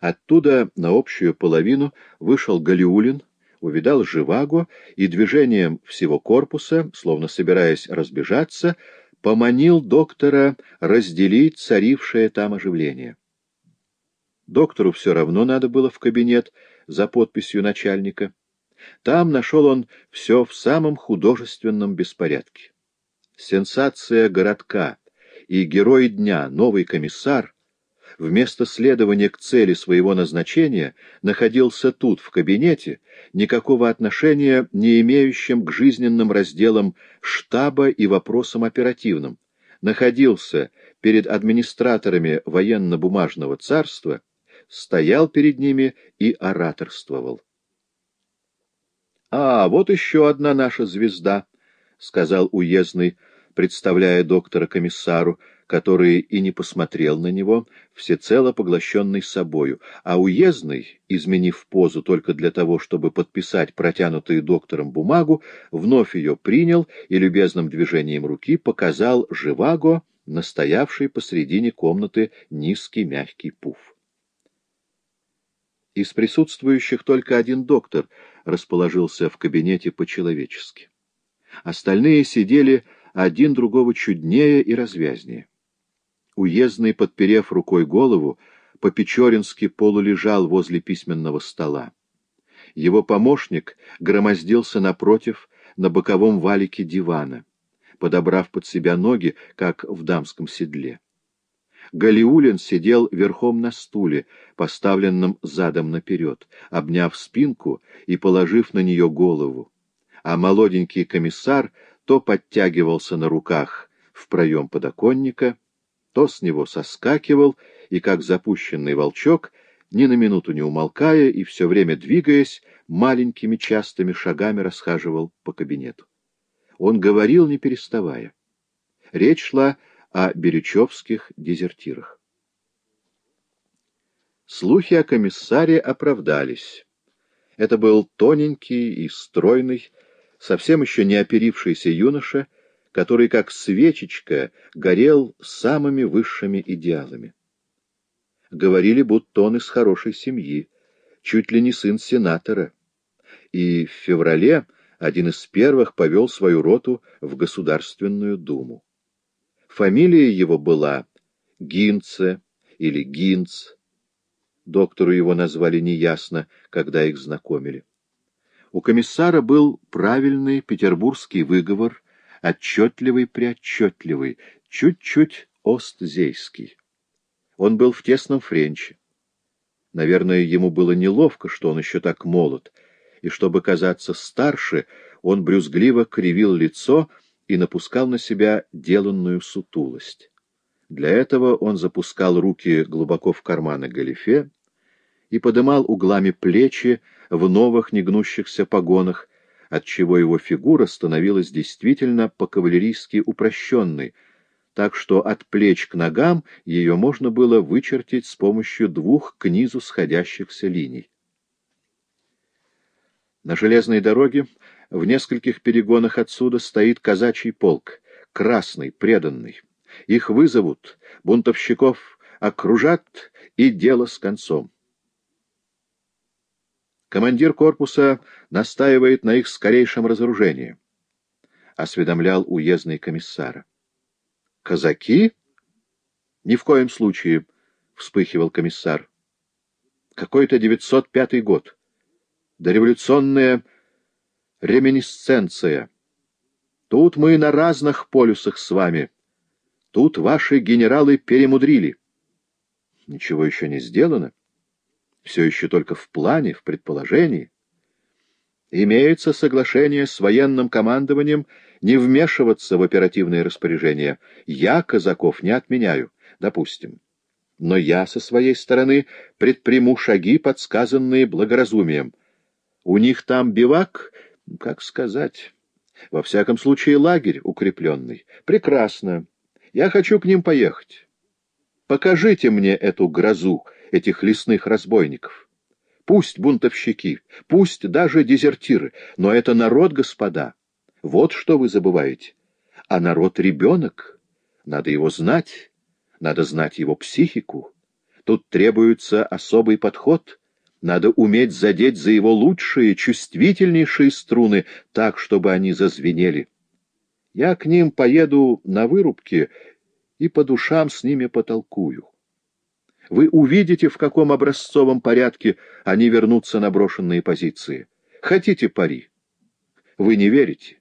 Оттуда на общую половину вышел Галиулин, увидал Живаго и движением всего корпуса, словно собираясь разбежаться, поманил доктора разделить царившее там оживление. Доктору все равно надо было в кабинет за подписью начальника. Там нашел он все в самом художественном беспорядке. Сенсация городка и герой дня, новый комиссар, вместо следования к цели своего назначения, находился тут, в кабинете, никакого отношения не имеющим к жизненным разделам штаба и вопросам оперативным, находился перед администраторами военно-бумажного царства, стоял перед ними и ораторствовал. «А, вот еще одна наша звезда», — сказал уездный, представляя доктора комиссару, который и не посмотрел на него, всецело поглощенный собою, а уездный, изменив позу только для того, чтобы подписать протянутую доктором бумагу, вновь ее принял и любезным движением руки показал Живаго, настоявший посредине комнаты низкий мягкий пуф. Из присутствующих только один доктор расположился в кабинете по-человечески. Остальные сидели один другого чуднее и развязнее. Уездный, подперев рукой голову, по-печорински полулежал возле письменного стола. Его помощник громоздился напротив на боковом валике дивана, подобрав под себя ноги, как в дамском седле. Галиулин сидел верхом на стуле, поставленном задом наперед, обняв спинку и положив на нее голову, а молоденький комиссар то подтягивался на руках в проем подоконника, то с него соскакивал и, как запущенный волчок, ни на минуту не умолкая и все время двигаясь, маленькими частыми шагами расхаживал по кабинету. Он говорил, не переставая. Речь шла о берючевских дезертирах. Слухи о комиссаре оправдались. Это был тоненький и стройный, совсем еще не оперившийся юноша, который, как свечечка, горел самыми высшими идеалами. Говорили, будто он из хорошей семьи, чуть ли не сын сенатора, и в феврале один из первых повел свою роту в Государственную Думу. Фамилия его была Гинце или Гинц. Доктору его назвали неясно, когда их знакомили. У комиссара был правильный петербургский выговор, отчетливый-приотчетливый, чуть-чуть остзейский. Он был в тесном френче. Наверное, ему было неловко, что он еще так молод, и чтобы казаться старше, он брюзгливо кривил лицо и напускал на себя деланную сутулость. Для этого он запускал руки глубоко в карманы галифе и подымал углами плечи в новых негнущихся погонах, отчего его фигура становилась действительно по-кавалерийски упрощенной, так что от плеч к ногам ее можно было вычертить с помощью двух к низу сходящихся линий. На железной дороге в нескольких перегонах отсюда стоит казачий полк, красный, преданный. Их вызовут, бунтовщиков окружат, и дело с концом. Командир корпуса настаивает на их скорейшем разоружении, — осведомлял уездный комиссара. — Казаки? — Ни в коем случае, — вспыхивал комиссар. — Какой-то 905 год. Дореволюционная реминисценция. Тут мы на разных полюсах с вами. Тут ваши генералы перемудрили. Ничего еще не сделано все еще только в плане, в предположении. Имеется соглашение с военным командованием не вмешиваться в оперативные распоряжения. Я казаков не отменяю, допустим. Но я со своей стороны предприму шаги, подсказанные благоразумием. У них там бивак, как сказать, во всяком случае лагерь укрепленный. Прекрасно. Я хочу к ним поехать. Покажите мне эту грозу, этих лесных разбойников. Пусть бунтовщики, пусть даже дезертиры, но это народ, господа. Вот что вы забываете. А народ — ребенок. Надо его знать, надо знать его психику. Тут требуется особый подход. Надо уметь задеть за его лучшие, чувствительнейшие струны так, чтобы они зазвенели. Я к ним поеду на вырубке и по душам с ними потолкую. Вы увидите, в каком образцовом порядке они вернутся на брошенные позиции. Хотите пари? Вы не верите?